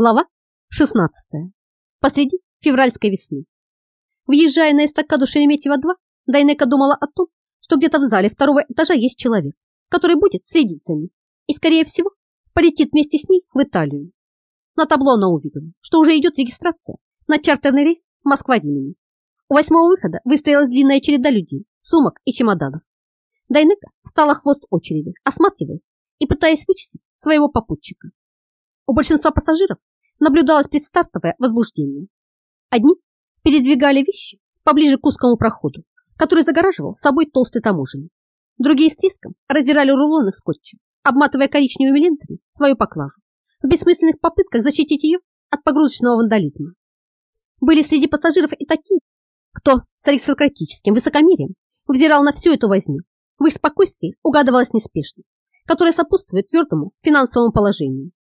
Глава 16. Посреди февральской весны. Въезжая на эстакаду Шереметьево-2, Дайнека думала о том, что где-то в зале второго этажа есть человек, который будет следить за ней и, скорее всего, полетит вместе с ней в Италию. На табло она увидела, что уже идет регистрация на чартерный рейс Москва-Римени. У восьмого выхода выстроилась длинная череда людей, сумок и чемоданов. Дайнека встала хвост очереди, осматриваясь и пытаясь вычислить своего попутчика. У большинства пассажиров наблюдалось предстартовое возбуждение. Одни передвигали вещи поближе к узкому проходу, который загораживал собой толстый таможенник. Другие с треском раздирали рулоны скотча, обматывая коричневыми лентами свою поклажу в бессмысленных попытках защитить ее от погрузочного вандализма. Были среди пассажиров и такие, кто с аристократическим высокомерием взирал на всю эту возню. В их спокойствии угадывалась неспешность, которая сопутствует твердому финансовому положению.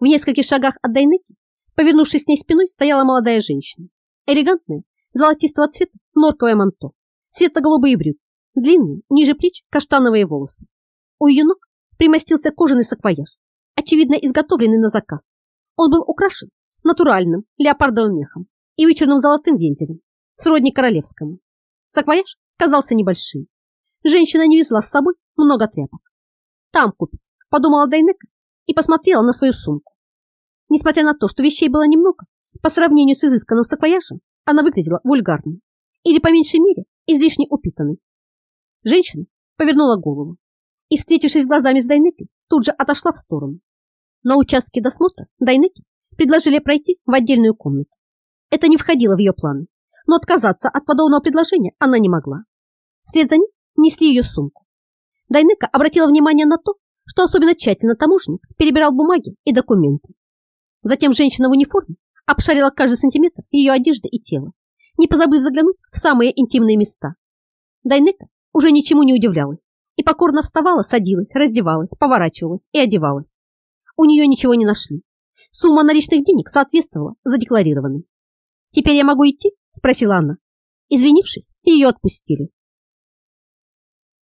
В нескольких шагах от Дайнеки, повернувшись с ней спиной, стояла молодая женщина. Элегантная, золотистого цвета, норковое манто, светло-голубые брюки, длинные, ниже плеч, каштановые волосы. У ее ног примостился кожаный саквояж, очевидно изготовленный на заказ. Он был украшен натуральным леопардовым мехом и вычурным золотым вензелем, сродни королевскому. Саквояж казался небольшим. Женщина не везла с собой много тряпок. Там купит, подумала Дайнека и посмотрела на свою сумку. Несмотря на то, что вещей было немного, по сравнению с изысканным саквояжем, она выглядела вульгарной или, по меньшей мере, излишне упитанной. Женщина повернула голову и, встретившись глазами с Дайнекой, тут же отошла в сторону. На участке досмотра Дайнеки предложили пройти в отдельную комнату. Это не входило в ее планы, но отказаться от подобного предложения она не могла. Вслед за ней несли ее сумку. Дайнека обратила внимание на то, что особенно тщательно таможенник перебирал бумаги и документы. Затем женщина в униформе обшарила каждый сантиметр ее одежды и тела, не позабыв заглянуть в самые интимные места. Дайнека уже ничему не удивлялась и покорно вставала, садилась, раздевалась, поворачивалась и одевалась. У нее ничего не нашли. Сумма наличных денег соответствовала задекларированной. «Теперь я могу идти?» – спросила она. Извинившись, ее отпустили.